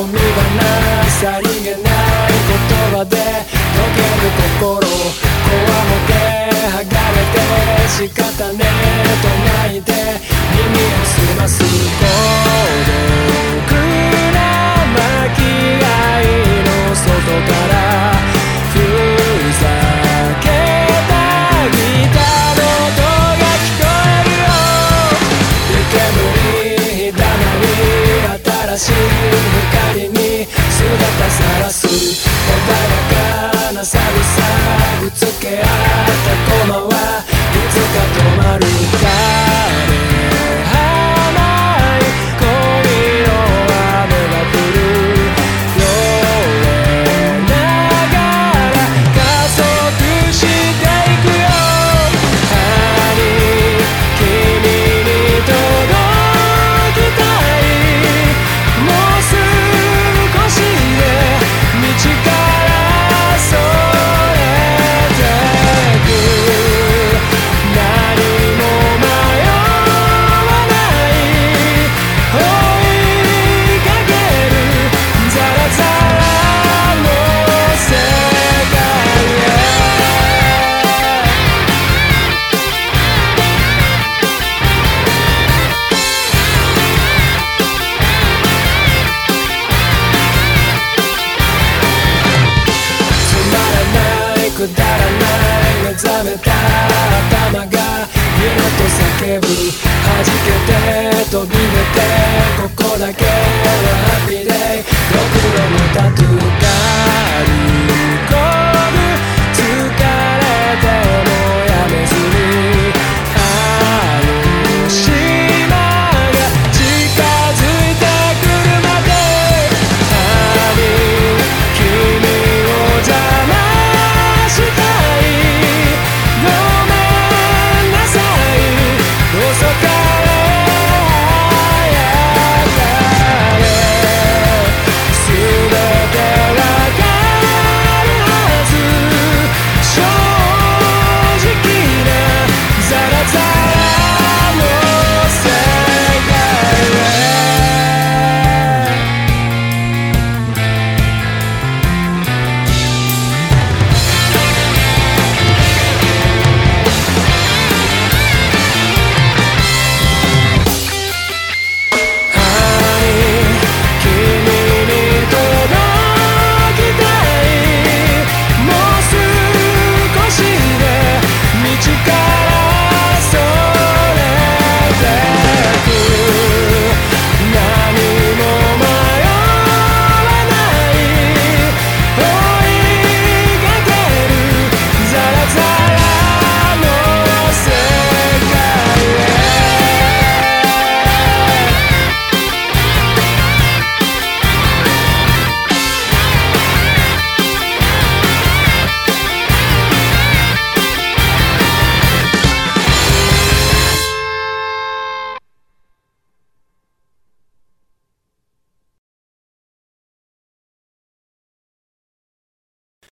込みさりげない言葉で溶ける心こわもて剥がれて仕方ね Thank you.